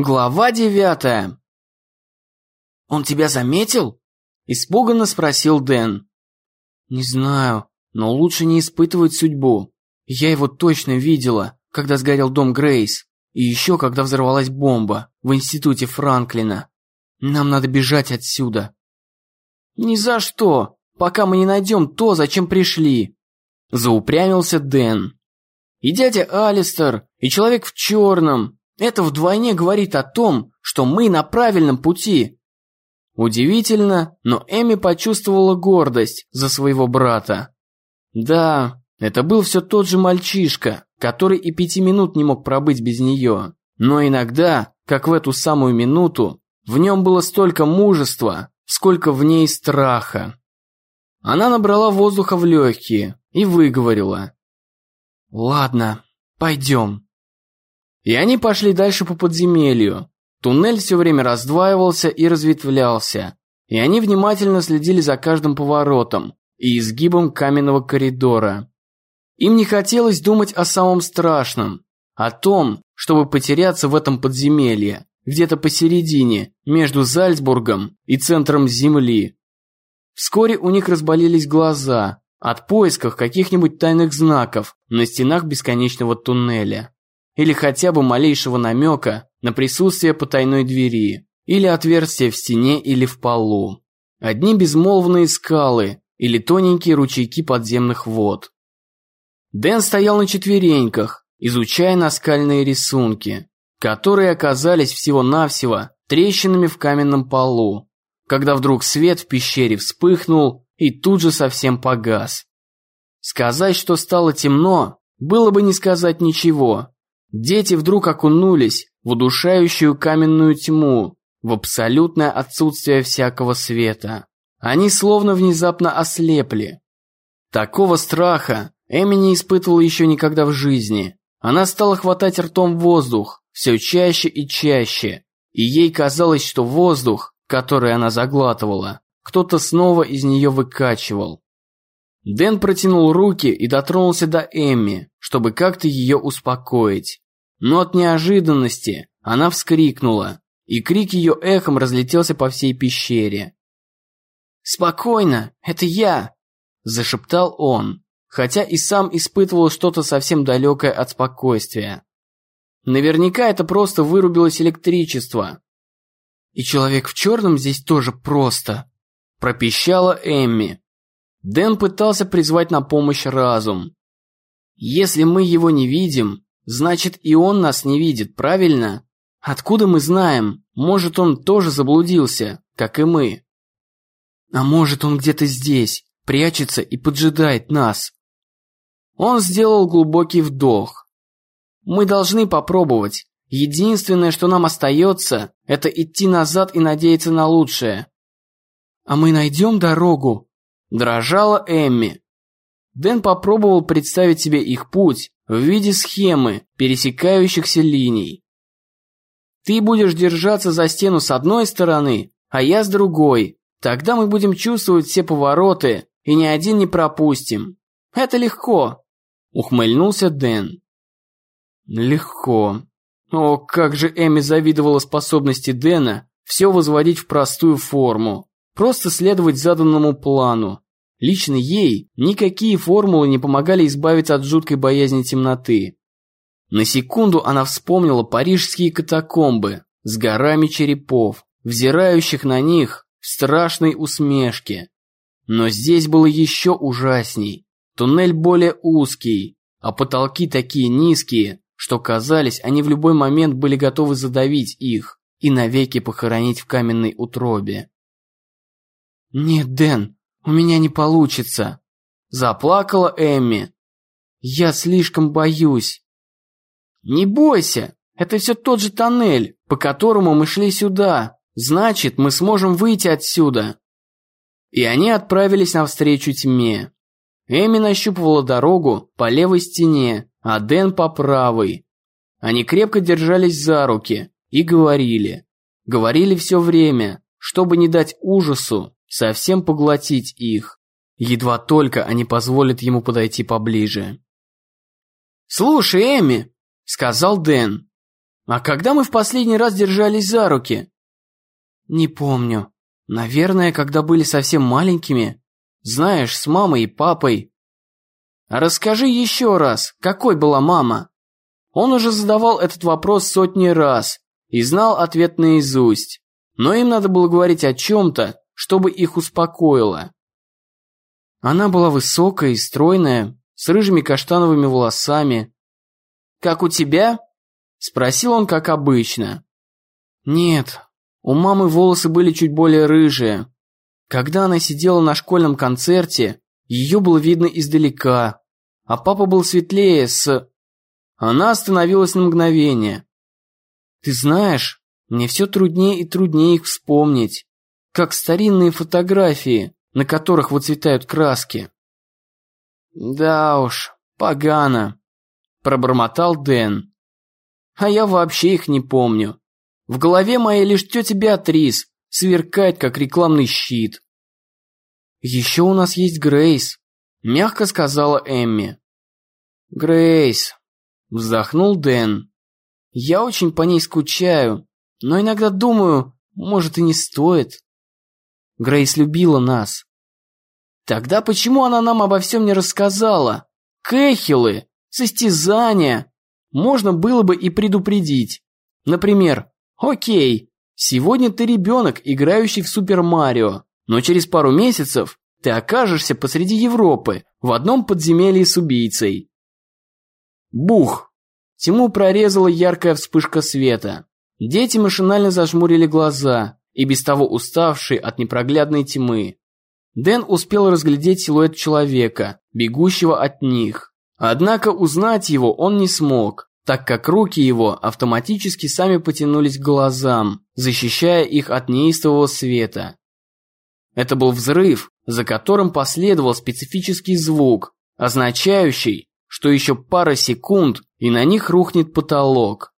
Глава девятая. «Он тебя заметил?» – испуганно спросил Дэн. «Не знаю, но лучше не испытывать судьбу. Я его точно видела, когда сгорел дом Грейс, и еще когда взорвалась бомба в институте Франклина. Нам надо бежать отсюда». «Ни за что, пока мы не найдем то, зачем пришли», – заупрямился Дэн. «И дядя Алистер, и человек в черном, это вдвойне говорит о том, что мы на правильном пути. Удивительно, но Эми почувствовала гордость за своего брата. Да, это был все тот же мальчишка, который и пяти минут не мог пробыть без нее. Но иногда, как в эту самую минуту, в нем было столько мужества, сколько в ней страха. Она набрала воздуха в легкие и выговорила. «Ладно, пойдем». И они пошли дальше по подземелью. Туннель все время раздваивался и разветвлялся, и они внимательно следили за каждым поворотом и изгибом каменного коридора. Им не хотелось думать о самом страшном, о том, чтобы потеряться в этом подземелье, где-то посередине, между Зальцбургом и центром Земли. Вскоре у них разболелись глаза от поисков каких-нибудь тайных знаков на стенах бесконечного туннеля или хотя бы малейшего намека на присутствие потайной двери или отверстия в стене или в полу. Одни безмолвные скалы или тоненькие ручейки подземных вод. Дэн стоял на четвереньках, изучая наскальные рисунки, которые оказались всего-навсего трещинами в каменном полу, когда вдруг свет в пещере вспыхнул и тут же совсем погас. Сказать, что стало темно, было бы не сказать ничего, Дети вдруг окунулись в удушающую каменную тьму, в абсолютное отсутствие всякого света. Они словно внезапно ослепли. Такого страха Эми не испытывала еще никогда в жизни. Она стала хватать ртом воздух все чаще и чаще, и ей казалось, что воздух, который она заглатывала, кто-то снова из нее выкачивал. Дэн протянул руки и дотронулся до Эмми, чтобы как-то ее успокоить. Но от неожиданности она вскрикнула, и крик ее эхом разлетелся по всей пещере. «Спокойно, это я!» – зашептал он, хотя и сам испытывал что-то совсем далекое от спокойствия. Наверняка это просто вырубилось электричество. «И человек в черном здесь тоже просто», – пропищала Эмми, Дэн пытался призвать на помощь разум. Если мы его не видим, значит и он нас не видит, правильно? Откуда мы знаем? Может, он тоже заблудился, как и мы. А может, он где-то здесь, прячется и поджидает нас. Он сделал глубокий вдох. Мы должны попробовать. Единственное, что нам остается, это идти назад и надеяться на лучшее. А мы найдем дорогу, Дрожала Эмми. Дэн попробовал представить себе их путь в виде схемы пересекающихся линий. Ты будешь держаться за стену с одной стороны, а я с другой. Тогда мы будем чувствовать все повороты и ни один не пропустим. Это легко, ухмыльнулся Дэн. Легко. О, как же Эми завидовала способности Дэна все возводить в простую форму. Просто следовать заданному плану. Лично ей никакие формулы не помогали избавиться от жуткой боязни темноты. На секунду она вспомнила парижские катакомбы с горами черепов, взирающих на них в страшной усмешке. Но здесь было еще ужасней. Туннель более узкий, а потолки такие низкие, что казались, они в любой момент были готовы задавить их и навеки похоронить в каменной утробе. «Нет, Дэн, у меня не получится!» Заплакала Эмми. «Я слишком боюсь!» «Не бойся! Это все тот же тоннель, по которому мы шли сюда. Значит, мы сможем выйти отсюда!» И они отправились навстречу тьме. Эми нащупывала дорогу по левой стене, а Дэн по правой. Они крепко держались за руки и говорили. Говорили все время, чтобы не дать ужасу совсем поглотить их. Едва только они позволят ему подойти поближе. «Слушай, Эми», — сказал Дэн, — А когда мы в последний раз держались за руки? Не помню. Наверное, когда были совсем маленькими. Знаешь, с мамой и папой. Расскажи еще раз, какой была мама? Он уже задавал этот вопрос сотни раз и знал ответ наизусть. Но им надо было говорить о чем-то, чтобы их успокоило. Она была высокая и стройная, с рыжими каштановыми волосами. «Как у тебя?» – спросил он, как обычно. «Нет, у мамы волосы были чуть более рыжие. Когда она сидела на школьном концерте, ее было видно издалека, а папа был светлее с...» Она остановилась на мгновение. «Ты знаешь, мне все труднее и труднее их вспомнить, как старинные фотографии, на которых выцветают краски». «Да уж, погано», – пробормотал Дэн. «А я вообще их не помню. В голове моей лишь тетя Беатрис сверкает, как рекламный щит». «Еще у нас есть Грейс», – мягко сказала Эмми. «Грейс», – вздохнул Дэн. «Я очень по ней скучаю, но иногда думаю, может и не стоит. Грейс любила нас. Тогда почему она нам обо всем не рассказала? Кэхилы, состязания. Можно было бы и предупредить. Например, окей, сегодня ты ребенок, играющий в Супер Марио, но через пару месяцев ты окажешься посреди Европы в одном подземелье с убийцей. Бух! Тьму прорезала яркая вспышка света. Дети машинально зажмурили глаза, и без того уставшие от непроглядной тьмы. Дэн успел разглядеть силуэт человека, бегущего от них. Однако узнать его он не смог, так как руки его автоматически сами потянулись к глазам, защищая их от неистового света. Это был взрыв, за которым последовал специфический звук, означающий, что еще пара секунд и на них рухнет потолок.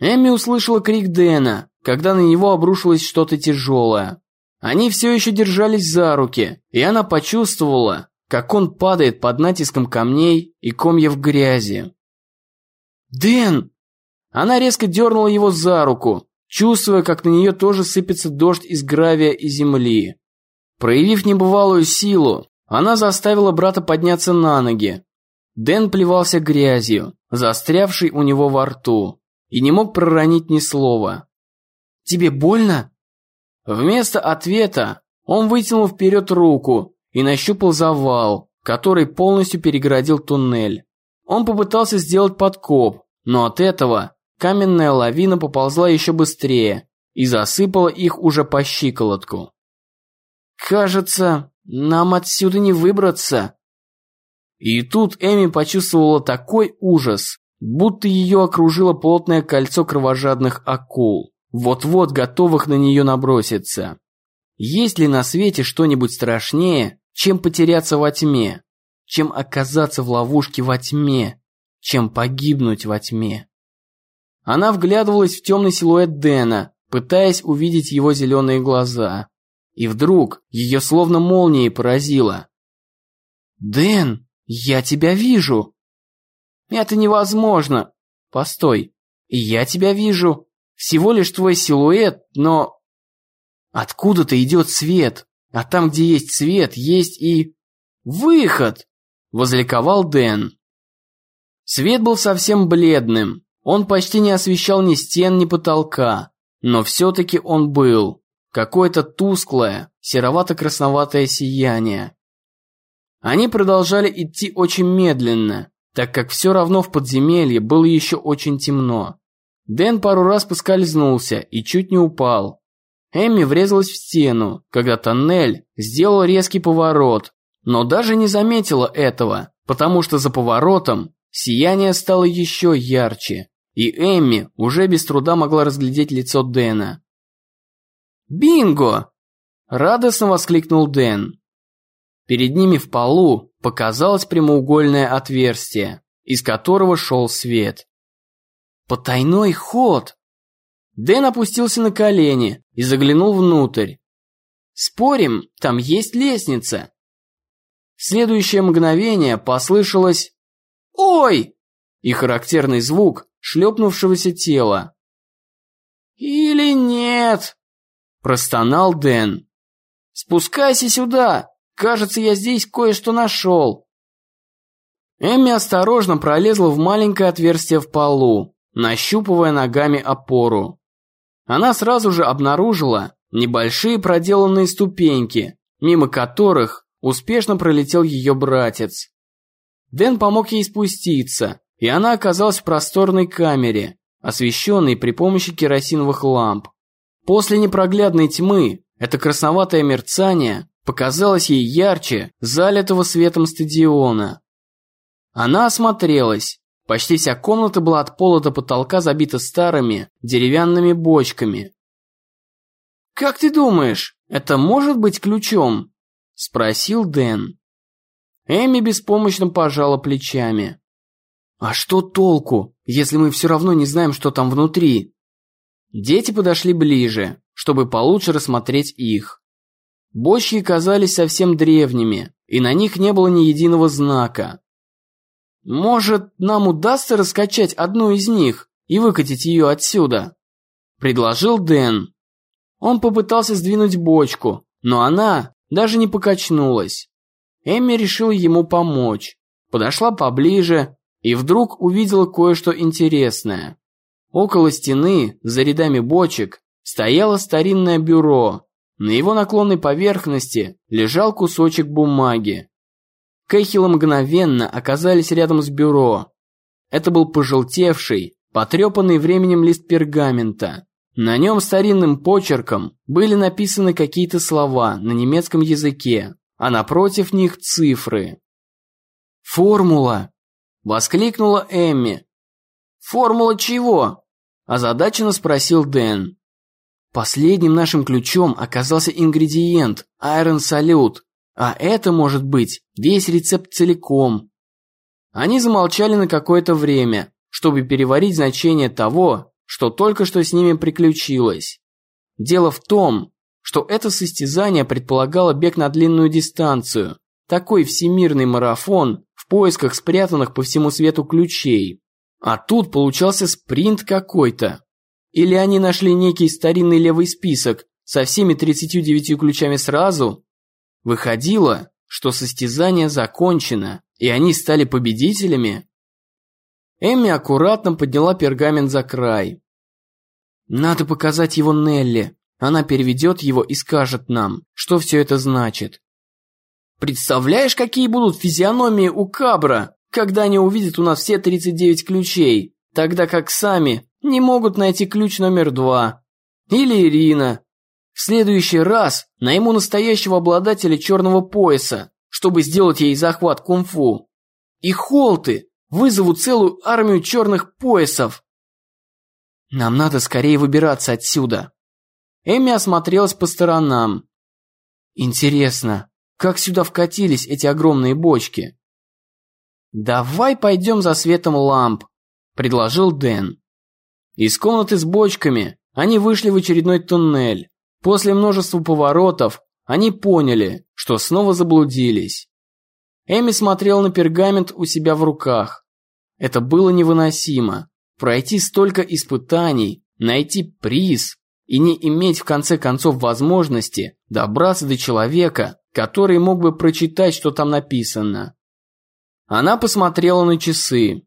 Эми услышала крик Дэна, когда на него обрушилось что-то тяжелое. Они все еще держались за руки, и она почувствовала, как он падает под натиском камней и комьев грязи. «Дэн!» Она резко дернула его за руку, чувствуя, как на нее тоже сыпется дождь из гравия и земли. Проявив небывалую силу, она заставила брата подняться на ноги. Дэн плевался грязью, застрявшей у него во рту, и не мог проронить ни слова. «Тебе больно?» Вместо ответа он вытянул вперед руку и нащупал завал, который полностью перегородил туннель. Он попытался сделать подкоп, но от этого каменная лавина поползла еще быстрее и засыпала их уже по щиколотку. «Кажется, нам отсюда не выбраться». И тут Эми почувствовала такой ужас, будто ее окружило плотное кольцо кровожадных акул вот-вот готовых на нее наброситься. Есть ли на свете что-нибудь страшнее, чем потеряться во тьме, чем оказаться в ловушке во тьме, чем погибнуть во тьме? Она вглядывалась в темный силуэт Дэна, пытаясь увидеть его зеленые глаза. И вдруг ее словно молнией поразило. «Дэн, я тебя вижу!» «Это невозможно!» «Постой, я тебя вижу!» Всего лишь твой силуэт, но... Откуда-то идет свет, а там, где есть свет, есть и... Выход! Возликовал Дэн. Свет был совсем бледным. Он почти не освещал ни стен, ни потолка. Но все-таки он был. Какое-то тусклое, серовато-красноватое сияние. Они продолжали идти очень медленно, так как все равно в подземелье было еще очень темно. Дэн пару раз поскользнулся и чуть не упал. Эмми врезалась в стену, когда тоннель сделал резкий поворот, но даже не заметила этого, потому что за поворотом сияние стало еще ярче, и Эмми уже без труда могла разглядеть лицо Дэна. «Бинго!» – радостно воскликнул Дэн. Перед ними в полу показалось прямоугольное отверстие, из которого шел свет. Потайной ход. Дэн опустился на колени и заглянул внутрь. Спорим, там есть лестница. В следующее мгновение послышалось «Ой!» и характерный звук, шлепнувшегося тела. «Или нет?» – простонал Дэн. «Спускайся сюда! Кажется, я здесь кое-что нашел!» Эмми осторожно пролезла в маленькое отверстие в полу, нащупывая ногами опору. Она сразу же обнаружила небольшие проделанные ступеньки, мимо которых успешно пролетел ее братец. Дэн помог ей спуститься, и она оказалась в просторной камере, освещенной при помощи керосиновых ламп. После непроглядной тьмы это красноватое мерцание показалось ей ярче залитого светом стадиона. Она осмотрелась. Почти вся комната была от пола до потолка забита старыми деревянными бочками. «Как ты думаешь, это может быть ключом?» – спросил Дэн. Эми беспомощно пожала плечами. «А что толку, если мы все равно не знаем, что там внутри?» Дети подошли ближе, чтобы получше рассмотреть их. Бочки казались совсем древними, и на них не было ни единого знака. «Может, нам удастся раскачать одну из них и выкатить ее отсюда?» – предложил Дэн. Он попытался сдвинуть бочку, но она даже не покачнулась. Эмми решила ему помочь. Подошла поближе и вдруг увидела кое-что интересное. Около стены, за рядами бочек, стояло старинное бюро. На его наклонной поверхности лежал кусочек бумаги. Кэхилы мгновенно оказались рядом с бюро. Это был пожелтевший, потрепанный временем лист пергамента. На нем старинным почерком были написаны какие-то слова на немецком языке, а напротив них цифры. «Формула!» – воскликнула Эмми. «Формула чего?» – озадаченно спросил Дэн. Последним нашим ключом оказался ингредиент – Iron Salute, а это может быть весь рецепт целиком. Они замолчали на какое-то время, чтобы переварить значение того, что только что с ними приключилось. Дело в том, что это состязание предполагало бег на длинную дистанцию, такой всемирный марафон в поисках спрятанных по всему свету ключей. А тут получался спринт какой-то. Или они нашли некий старинный левый список со всеми 39 ключами сразу? Выходило, что состязание закончено, и они стали победителями? Эмми аккуратно подняла пергамент за край. «Надо показать его Нелли», она переведет его и скажет нам, что все это значит. Представляешь, какие будут физиономии у Кабра, когда они увидят у нас все 39 ключей, тогда как сами не могут найти ключ номер два. Или Ирина. В следующий раз найму настоящего обладателя черного пояса, чтобы сделать ей захват кунг-фу. И холты вызовут целую армию черных поясов. Нам надо скорее выбираться отсюда. Эми осмотрелась по сторонам. Интересно, как сюда вкатились эти огромные бочки? «Давай пойдем за светом ламп», – предложил Дэн. Из комнаты с бочками они вышли в очередной туннель. После множества поворотов они поняли, что снова заблудились. Эми смотрел на пергамент у себя в руках. Это было невыносимо. Пройти столько испытаний, найти приз, и не иметь в конце концов возможности добраться до человека, который мог бы прочитать, что там написано. Она посмотрела на часы.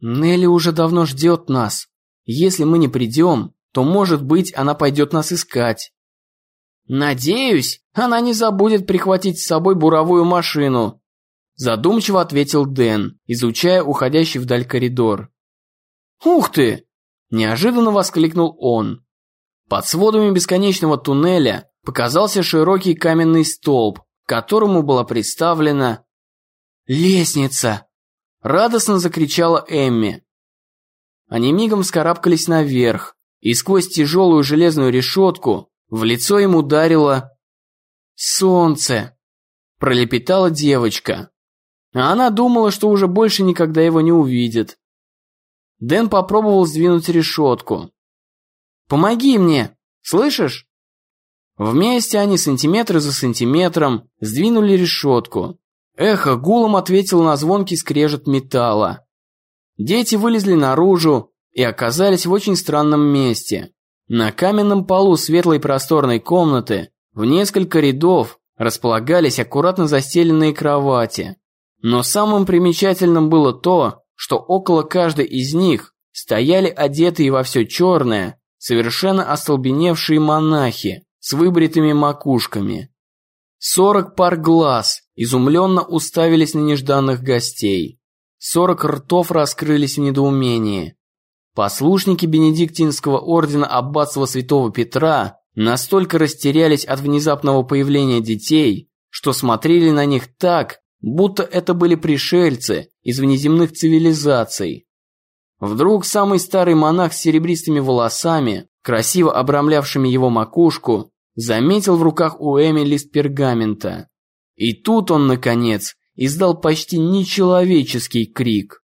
Нелли уже давно ждет нас. Если мы не придем, то, может быть, она пойдет нас искать. Надеюсь, она не забудет прихватить с собой буровую машину. Задумчиво ответил Дэн, изучая уходящий вдаль коридор. «Ух ты!» – неожиданно воскликнул он. Под сводами бесконечного туннеля показался широкий каменный столб, которому была приставлена лестница. Радостно закричала Эмми. Они мигом скарабкались наверх, и сквозь тяжелую железную решетку в лицо им ударило солнце. Пролепетала девочка. А она думала, что уже больше никогда его не увидит. Дэн попробовал сдвинуть решетку, Помоги мне! Слышишь?» Вместе они сантиметр за сантиметром сдвинули решетку. Эхо гулом ответило на звонкий скрежет металла. Дети вылезли наружу и оказались в очень странном месте. На каменном полу светлой просторной комнаты в несколько рядов располагались аккуратно застеленные кровати. Но самым примечательным было то, что около каждой из них стояли одетые во все черное, совершенно остолбеневшие монахи с выбритыми макушками. Сорок пар глаз изумленно уставились на нежданных гостей. Сорок ртов раскрылись в недоумении. Послушники Бенедиктинского ордена аббатства святого Петра настолько растерялись от внезапного появления детей, что смотрели на них так, будто это были пришельцы из внеземных цивилизаций. Вдруг самый старый монах с серебристыми волосами, красиво обрамлявшими его макушку, заметил в руках у Эми лист пергамента. И тут он, наконец, издал почти нечеловеческий крик.